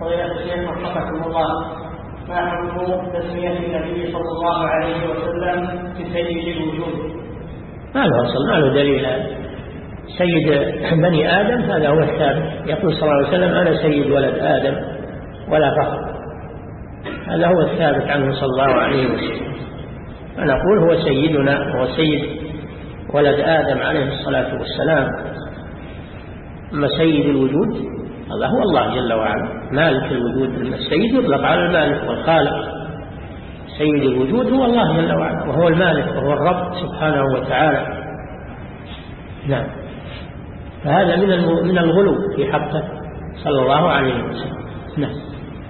فضيلة الشيخ وفقكم الله. ما حكم تسمية النبي صلى الله عليه وسلم بسيد الوجود؟ ما له أصل ما له دليل. سيد بني آدم هذا هو الثابت. يقول صلى الله عليه وسلم أنا سيد ولد آدم ولا فخر. هذا هو الثابت عنه صلى الله عليه وسلم. فنقول هو سيدنا هو سيد ولد آدم عليه الصلاة والسلام. أما سيد الوجود هذا هو الله جل وعلا. مالك الوجود السيد يطلق على المالك والخالق. سيد الوجود هو الله جل وعلا وهو المالك وهو الرب سبحانه وتعالى. نعم. فهذا من الغلو في حقه صلى الله عليه وسلم. نعم.